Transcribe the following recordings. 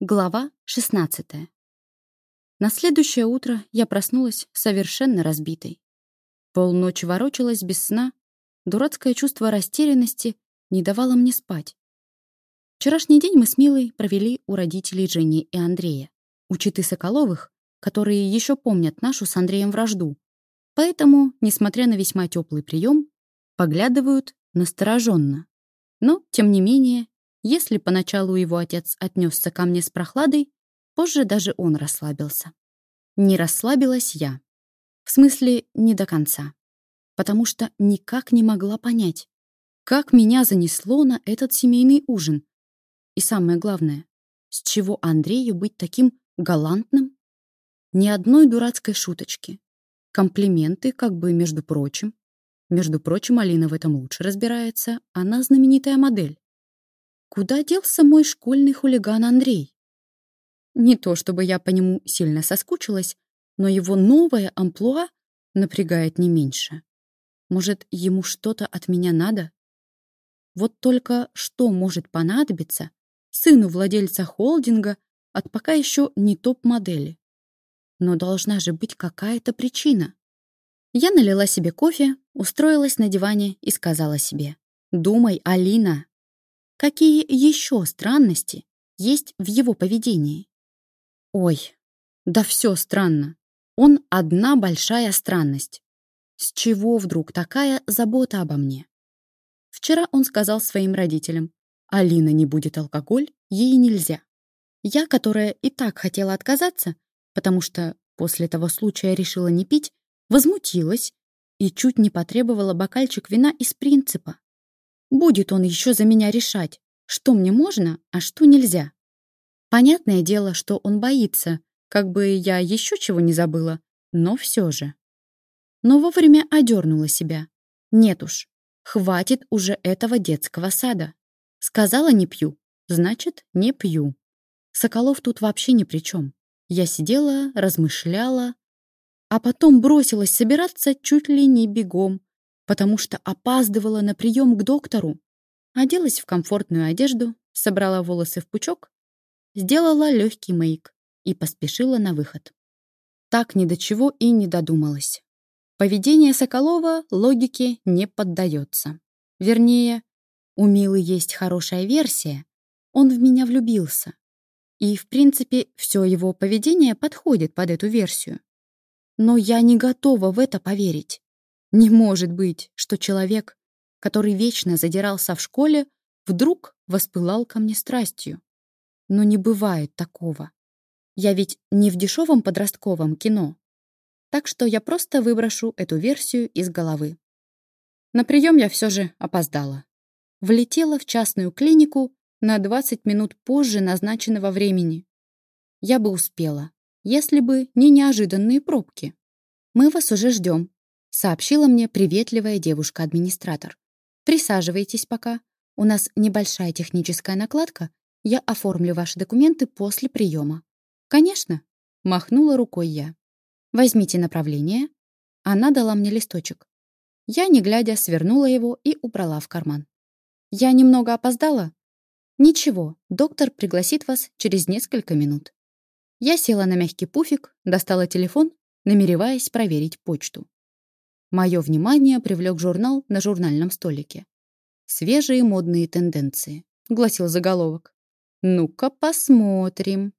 Глава 16. На следующее утро я проснулась совершенно разбитой. Полночи ворочалась без сна, дурацкое чувство растерянности не давало мне спать. Вчерашний день мы с Милой провели у родителей Жени и Андрея, у читы Соколовых, которые еще помнят нашу с Андреем вражду. Поэтому, несмотря на весьма теплый прием, поглядывают настороженно. Но, тем не менее, если поначалу его отец отнесся ко мне с прохладой, позже даже он расслабился. Не расслабилась я. В смысле, не до конца. Потому что никак не могла понять, как меня занесло на этот семейный ужин. И самое главное, с чего Андрею быть таким галантным? Ни одной дурацкой шуточки. Комплименты, как бы между прочим. Между прочим, Алина в этом лучше разбирается. Она знаменитая модель. Куда делся мой школьный хулиган Андрей? Не то чтобы я по нему сильно соскучилась, но его новая амплуа напрягает не меньше. Может, ему что-то от меня надо? Вот только что может понадобиться сыну владельца холдинга от пока еще не топ-модели? Но должна же быть какая-то причина. Я налила себе кофе, устроилась на диване и сказала себе. «Думай, Алина, Какие еще странности есть в его поведении? Ой, да все странно. Он одна большая странность. С чего вдруг такая забота обо мне? Вчера он сказал своим родителям, Алина не будет алкоголь, ей нельзя. Я, которая и так хотела отказаться, потому что после того случая решила не пить, возмутилась и чуть не потребовала бокальчик вина из принципа. Будет он еще за меня решать, что мне можно, а что нельзя. Понятное дело, что он боится, как бы я еще чего не забыла, но все же. Но вовремя одернула себя. Нет уж, хватит уже этого детского сада. Сказала не пью, значит, не пью. Соколов тут вообще ни при чем. Я сидела, размышляла, а потом бросилась собираться чуть ли не бегом, потому что опаздывала на прием к доктору. Оделась в комфортную одежду, собрала волосы в пучок, сделала легкий мейк и поспешила на выход. Так ни до чего и не додумалась. Поведение Соколова логике не поддается. Вернее, у Милы есть хорошая версия, он в меня влюбился. И, в принципе, все его поведение подходит под эту версию. Но я не готова в это поверить. Не может быть, что человек, который вечно задирался в школе, вдруг воспылал ко мне страстью. Но не бывает такого. Я ведь не в дешевом подростковом кино. Так что я просто выброшу эту версию из головы. На прием я все же опоздала. Влетела в частную клинику на 20 минут позже назначенного времени. Я бы успела, если бы не неожиданные пробки. Мы вас уже ждем, сообщила мне приветливая девушка-администратор. «Присаживайтесь пока. У нас небольшая техническая накладка. Я оформлю ваши документы после приема». «Конечно», — махнула рукой я. «Возьмите направление». Она дала мне листочек. Я, не глядя, свернула его и убрала в карман. «Я немного опоздала?» «Ничего, доктор пригласит вас через несколько минут». Я села на мягкий пуфик, достала телефон, намереваясь проверить почту. Мое внимание привлек журнал на журнальном столике. «Свежие модные тенденции», — гласил заголовок. «Ну-ка посмотрим».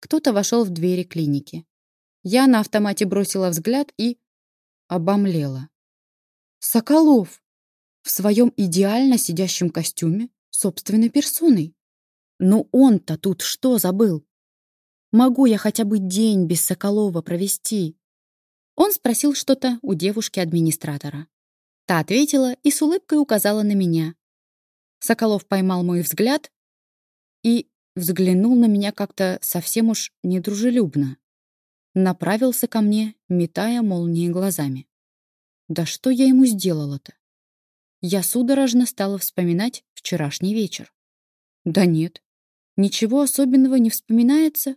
Кто-то вошел в двери клиники. Я на автомате бросила взгляд и... обомлела. Соколов! В своем идеально сидящем костюме, собственной персоной. Но он-то тут что забыл? Могу я хотя бы день без Соколова провести? Он спросил что-то у девушки-администратора. Та ответила и с улыбкой указала на меня. Соколов поймал мой взгляд и взглянул на меня как-то совсем уж недружелюбно. Направился ко мне, метая молнии глазами. Да что я ему сделала-то? Я судорожно стала вспоминать вчерашний вечер. Да нет, ничего особенного не вспоминается.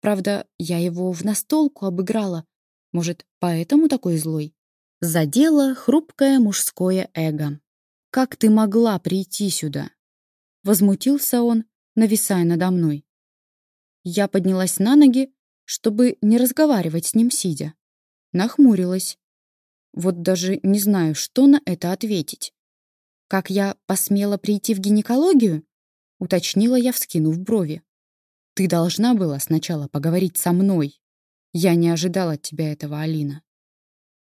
Правда, я его в настолку обыграла, может, поэтому такой злой? Задело хрупкое мужское эго. «Как ты могла прийти сюда?» Возмутился он, нависая надо мной. Я поднялась на ноги, чтобы не разговаривать с ним сидя. Нахмурилась. Вот даже не знаю, что на это ответить. Как я посмела прийти в гинекологию? Уточнила я, вскинув брови. Ты должна была сначала поговорить со мной. Я не ожидала от тебя этого, Алина.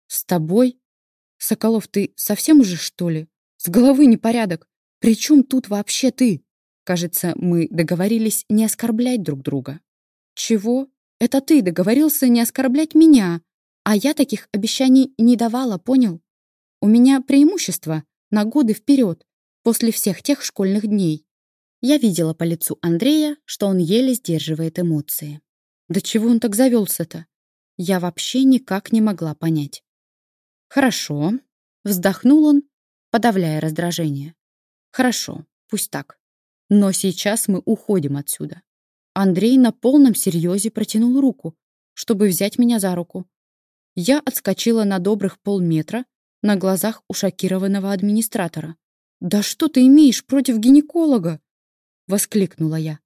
С тобой? Соколов, ты совсем уже, что ли? С головы непорядок. При чем тут вообще ты? Кажется, мы договорились не оскорблять друг друга. Чего? Это ты договорился не оскорблять меня, а я таких обещаний не давала, понял? У меня преимущество на годы вперед, после всех тех школьных дней. Я видела по лицу Андрея, что он еле сдерживает эмоции. Да чего он так завелся-то? Я вообще никак не могла понять. «Хорошо», — вздохнул он, подавляя раздражение. «Хорошо, пусть так. Но сейчас мы уходим отсюда». Андрей на полном серьезе протянул руку, чтобы взять меня за руку. Я отскочила на добрых полметра на глазах у шокированного администратора. «Да что ты имеешь против гинеколога?» — воскликнула я.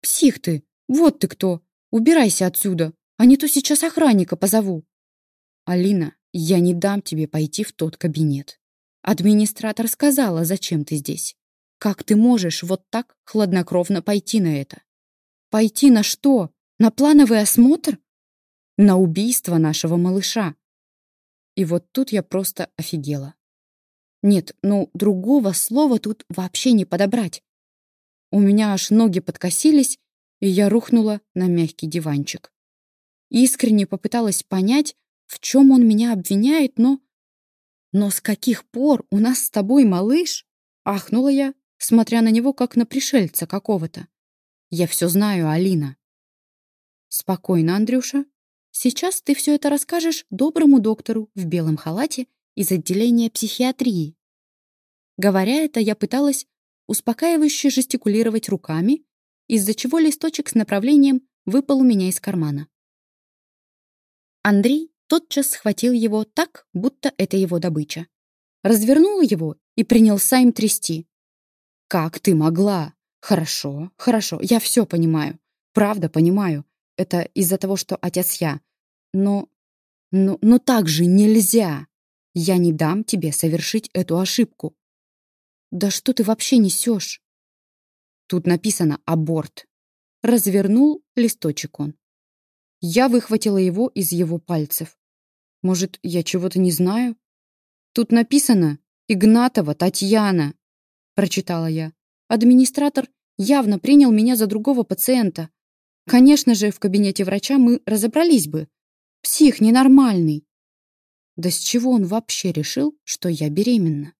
«Псих ты! Вот ты кто! Убирайся отсюда, а не то сейчас охранника позову!» «Алина, я не дам тебе пойти в тот кабинет. Администратор сказала, зачем ты здесь. Как ты можешь вот так хладнокровно пойти на это? Пойти на что? На плановый осмотр? На убийство нашего малыша. И вот тут я просто офигела. Нет, ну, другого слова тут вообще не подобрать. У меня аж ноги подкосились, и я рухнула на мягкий диванчик. Искренне попыталась понять, в чем он меня обвиняет, но... Но с каких пор у нас с тобой малыш? Ахнула я, смотря на него, как на пришельца какого-то. Я все знаю, Алина. Спокойно, Андрюша. Сейчас ты все это расскажешь доброму доктору в белом халате из отделения психиатрии. Говоря это, я пыталась успокаивающе жестикулировать руками, из-за чего листочек с направлением выпал у меня из кармана. Андрей тотчас схватил его так, будто это его добыча. Развернул его и принялся им трясти. «Как ты могла? Хорошо, хорошо, я все понимаю. Правда понимаю. Это из-за того, что отец я. Но... Но, но так же нельзя. Я не дам тебе совершить эту ошибку. Да что ты вообще несешь? Тут написано «аборт». Развернул листочек он. Я выхватила его из его пальцев. Может, я чего-то не знаю? Тут написано «Игнатова Татьяна», прочитала я. Администратор явно принял меня за другого пациента. Конечно же, в кабинете врача мы разобрались бы. Псих ненормальный. Да с чего он вообще решил, что я беременна?